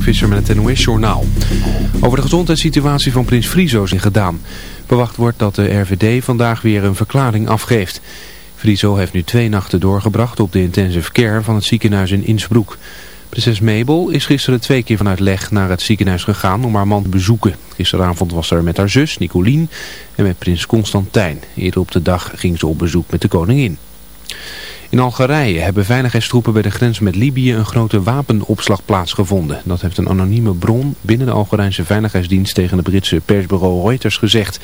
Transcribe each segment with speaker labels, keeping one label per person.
Speaker 1: Mark Visser met het NOS-journaal. Over de gezondheidssituatie van prins Friso is gedaan. Bewacht wordt dat de RVD vandaag weer een verklaring afgeeft. Friso heeft nu twee nachten doorgebracht op de intensive care van het ziekenhuis in Innsbruck. Prinses Mabel is gisteren twee keer vanuit Leg naar het ziekenhuis gegaan om haar man te bezoeken. Gisteravond was er met haar zus Nicolien en met prins Constantijn. Eerder op de dag ging ze op bezoek met de koningin. In Algerije hebben veiligheidstroepen bij de grens met Libië een grote wapenopslag plaatsgevonden. Dat heeft een anonieme bron binnen de Algerijnse veiligheidsdienst tegen het Britse persbureau Reuters gezegd.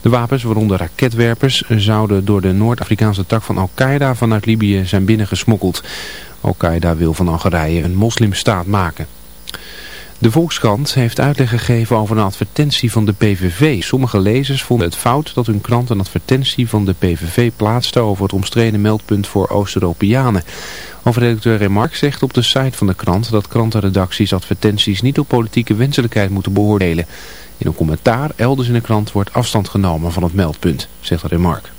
Speaker 1: De wapens, waaronder raketwerpers, zouden door de Noord-Afrikaanse tak van Al-Qaeda vanuit Libië zijn binnengesmokkeld. Al-Qaeda wil van Algerije een moslimstaat maken. De Volkskrant heeft uitleg gegeven over een advertentie van de PVV. Sommige lezers vonden het fout dat hun krant een advertentie van de PVV plaatste over het omstreden meldpunt voor Oost-Europeanen. Hoofdredacteur Remark zegt op de site van de krant dat krantenredacties advertenties niet op politieke wenselijkheid moeten beoordelen. In een commentaar elders in de krant wordt afstand genomen van het meldpunt, zegt Remark.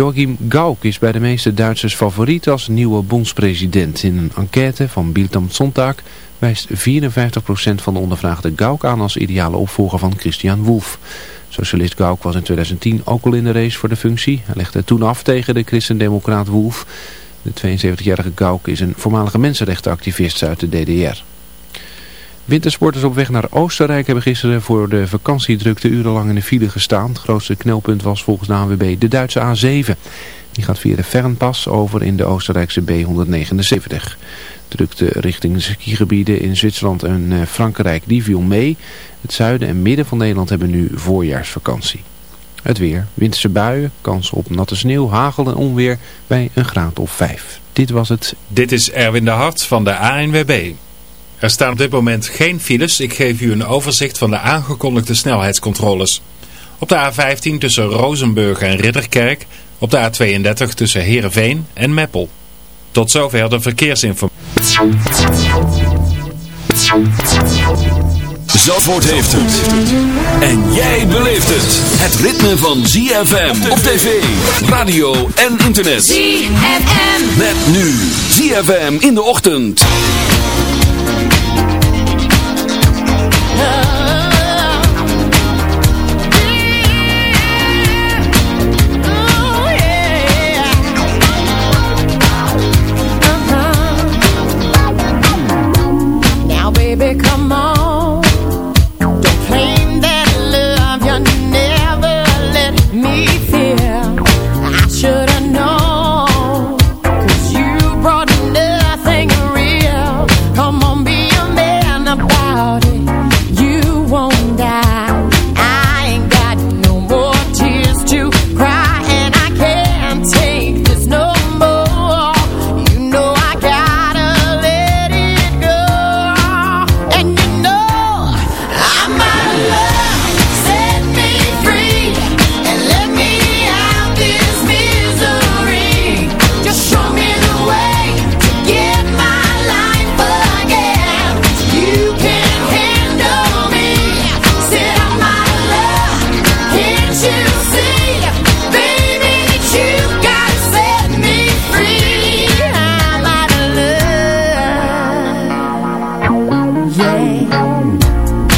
Speaker 1: Joachim Gauck is bij de meeste Duitsers favoriet als nieuwe bondspresident. In een enquête van Bild am Sonntag wijst 54% van de ondervraagde Gauck aan als ideale opvolger van Christian Wolff. Socialist Gauck was in 2010 ook al in de race voor de functie. Hij legde toen af tegen de christendemocraat Wolff. De 72-jarige Gauck is een voormalige mensenrechtenactivist uit de DDR. Wintersporters op weg naar Oostenrijk hebben gisteren voor de vakantiedrukte urenlang in de file gestaan. Het grootste knelpunt was volgens de ANWB de Duitse A7. Die gaat via de Fernpas over in de Oostenrijkse B179. Drukte richting skigebieden in Zwitserland en eh, Frankrijk, die viel mee. Het zuiden en midden van Nederland hebben nu voorjaarsvakantie. Het weer, winterse buien, kans op natte sneeuw, hagel en onweer bij een graad of 5. Dit was het.
Speaker 2: Dit is Erwin de Hart van de ANWB. Er staan op dit moment geen files. Ik geef u een overzicht van de aangekondigde snelheidscontroles. Op de A15 tussen Rozenburg en Ridderkerk. Op de A32 tussen Heerenveen en Meppel. Tot zover de verkeersinformatie.
Speaker 3: Zandvoort heeft het. En jij beleeft het. Het ritme van ZFM op tv, radio en internet.
Speaker 4: ZFM.
Speaker 3: Met nu ZFM in de ochtend.
Speaker 4: Let's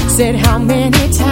Speaker 4: Said how many times.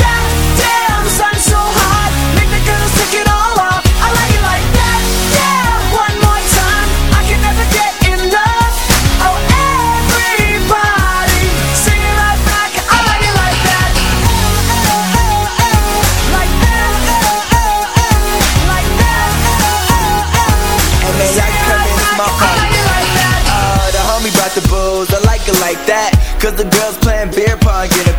Speaker 5: Cause the girls playing beer pong, it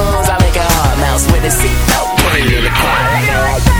Speaker 6: I make a hard mouse with a seatbelt. Put it in the car.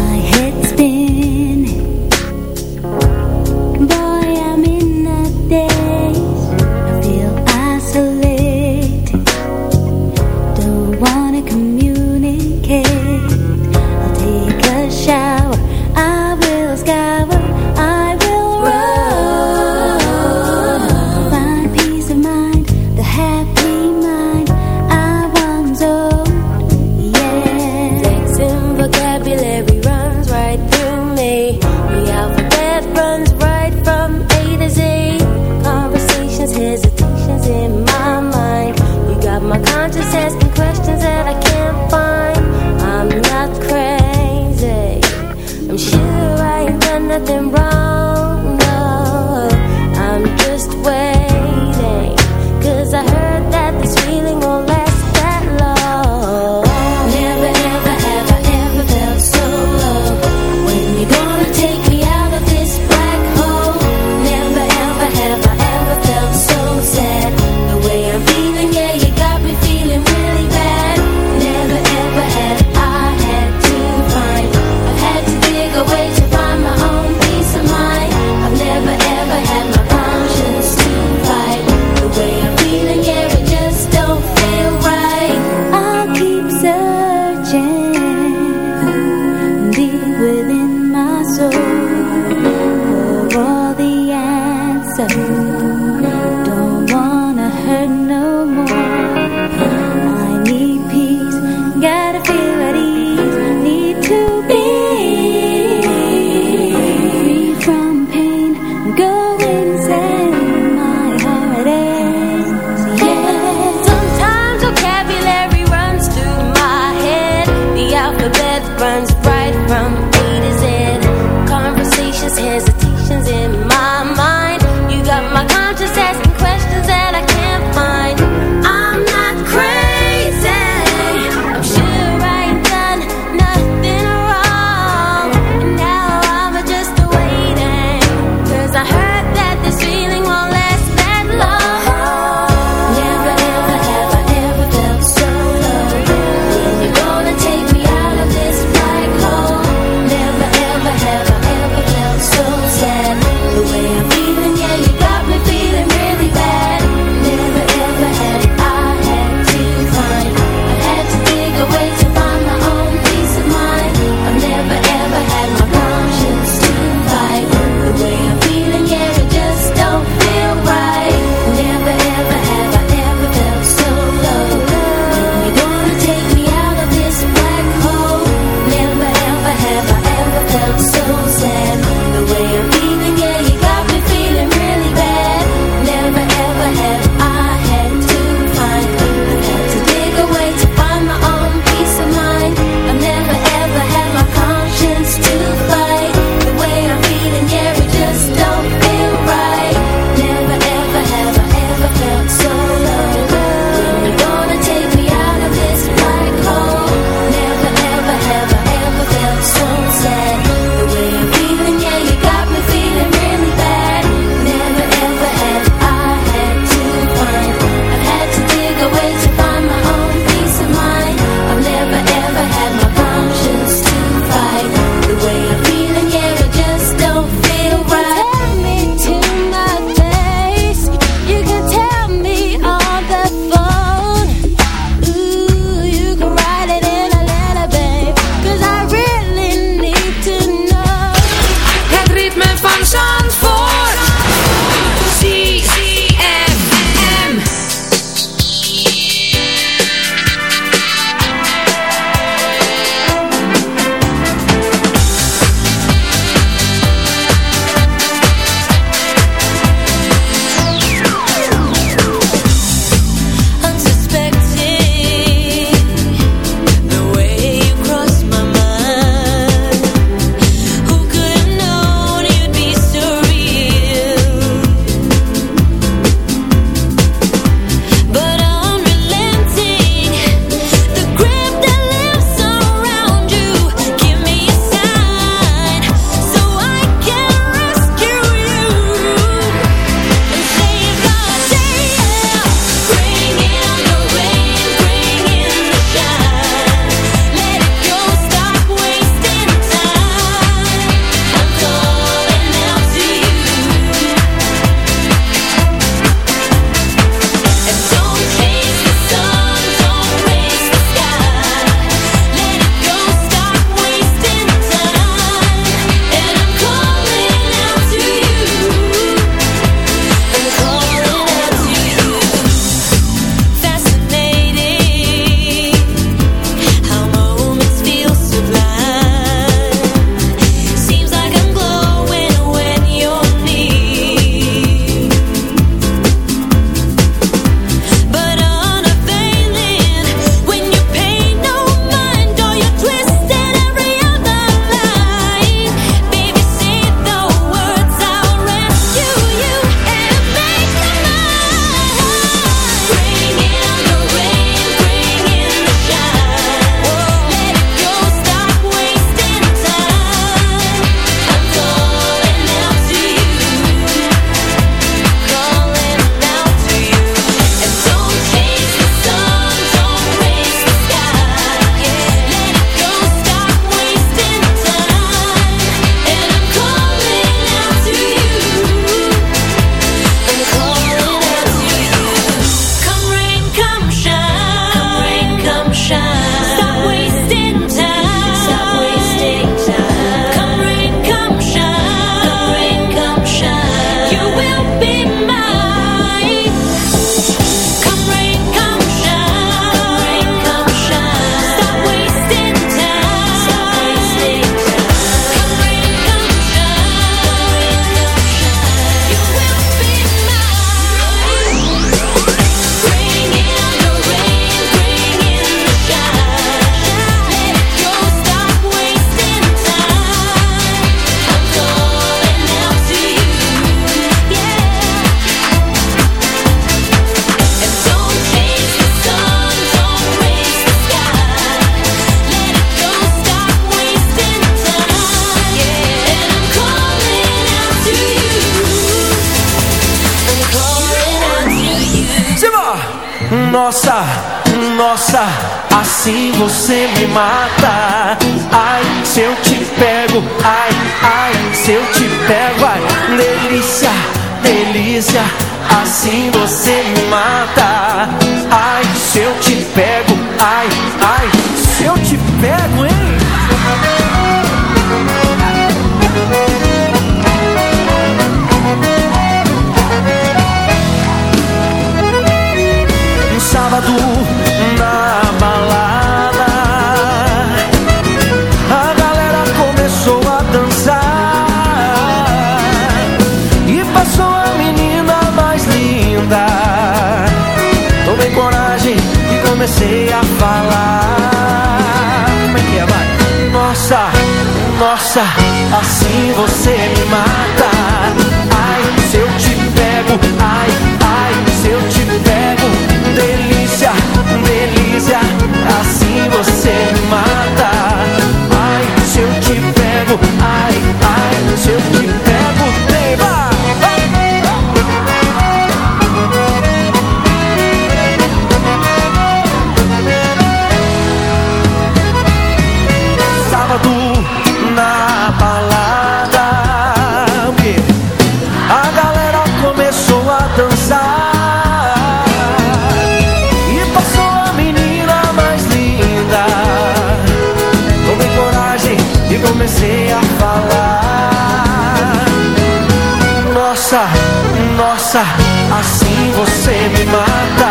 Speaker 7: mata.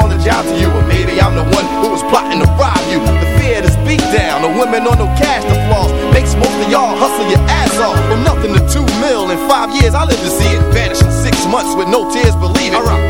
Speaker 8: On the
Speaker 9: job
Speaker 10: to you,
Speaker 11: or maybe I'm the one who was plotting to rob you. The fear, this beat down, the women on no cash, the flaws makes most of y'all hustle your ass off. From nothing to two mil in five years, I live to see it vanish in six months with no tears, it. Around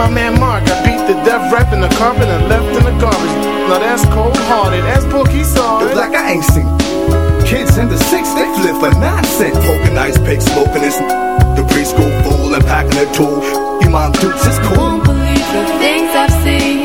Speaker 12: My man Mark, I beat the death rap in the carpet and left in the garbage. Now that's cold hearted. As Pookie saw it.
Speaker 13: It's like I ain't seen kids in the six, they flip for nonsense. Poking ice picks, smoking this. The preschool fool and packing a tool. You mom dukes, it's cool.
Speaker 14: Won't believe the things I've seen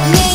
Speaker 10: me.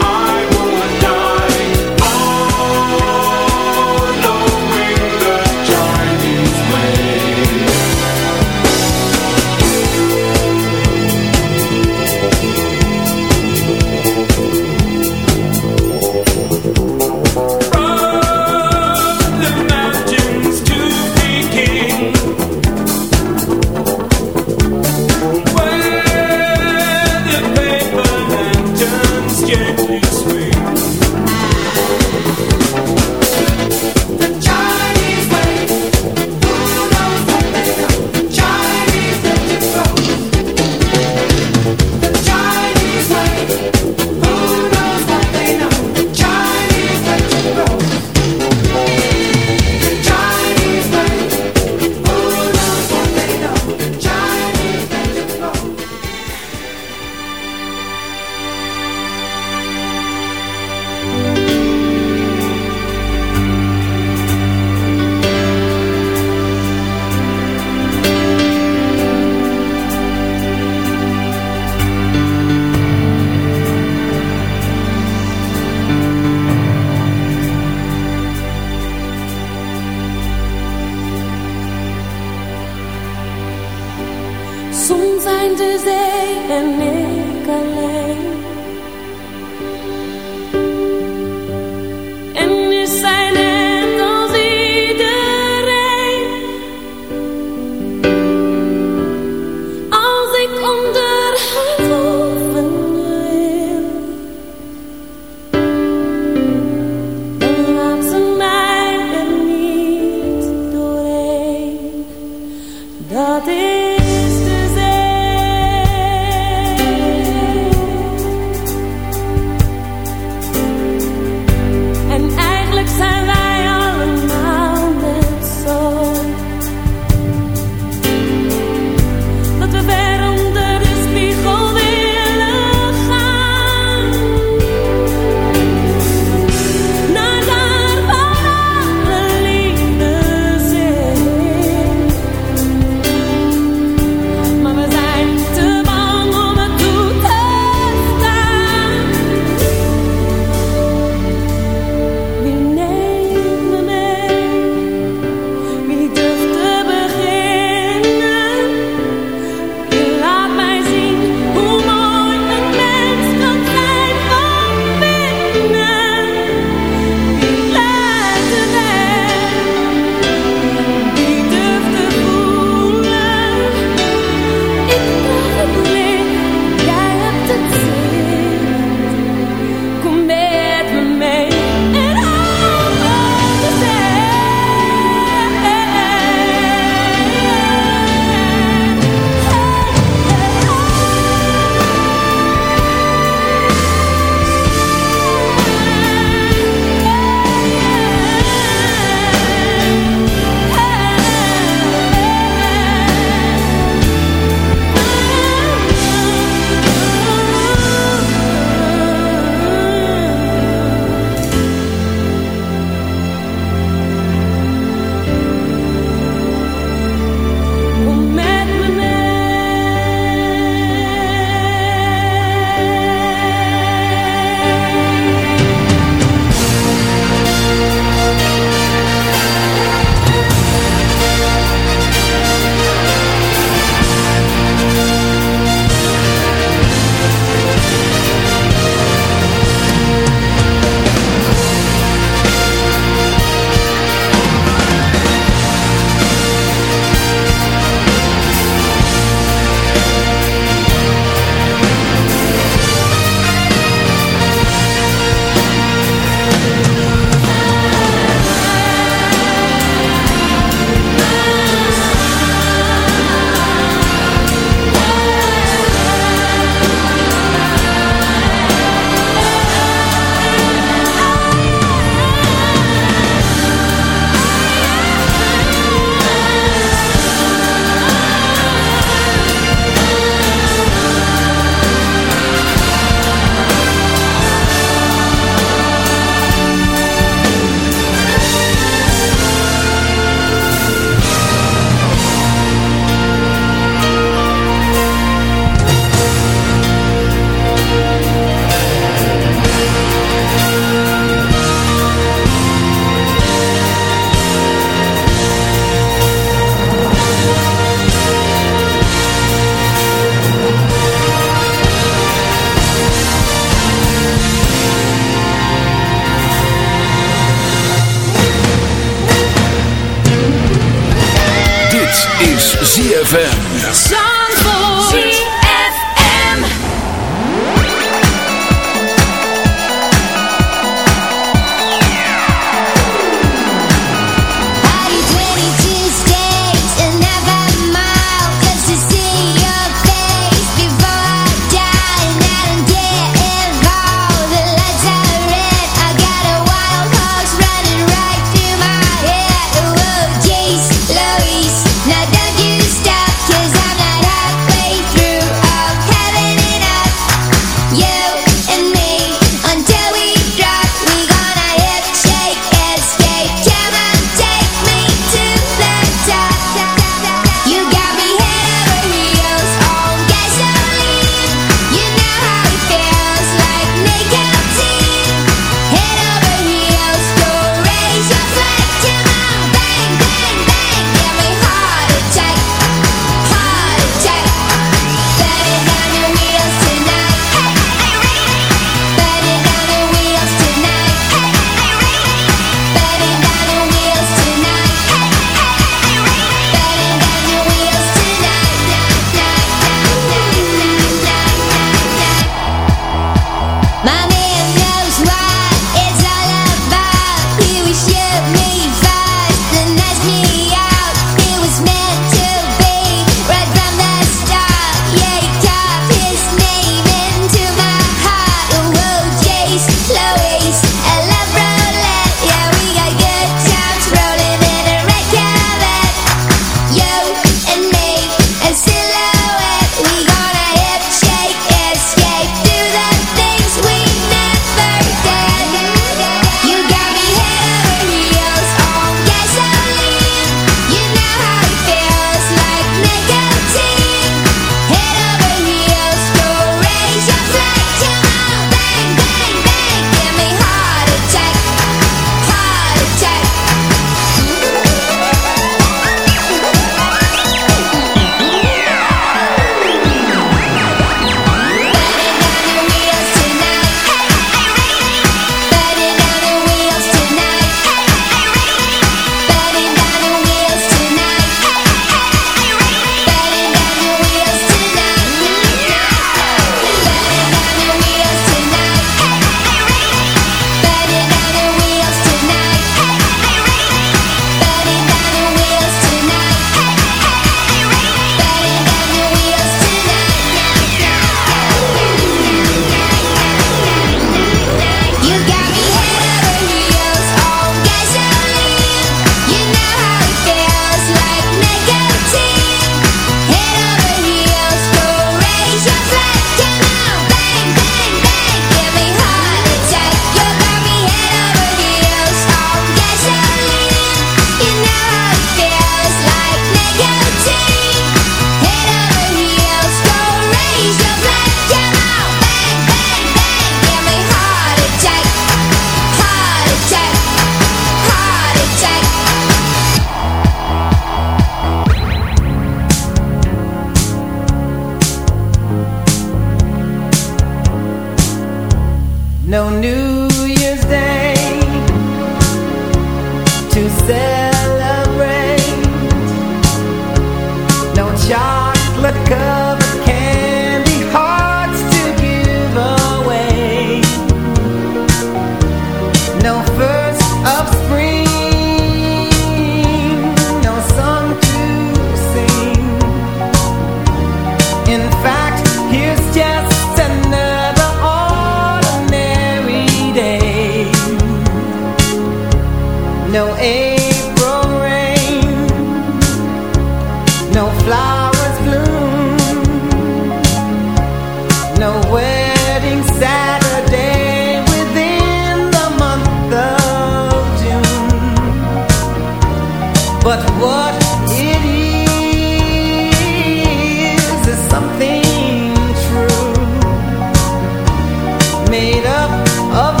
Speaker 15: made up of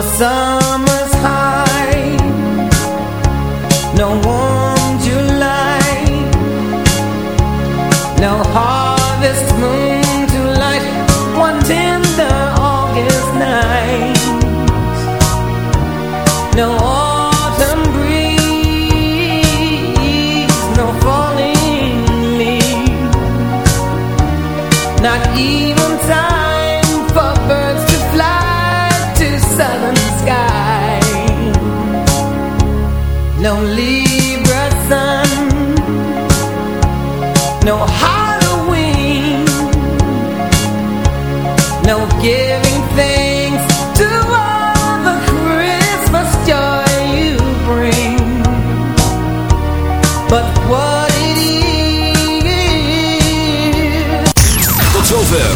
Speaker 7: know.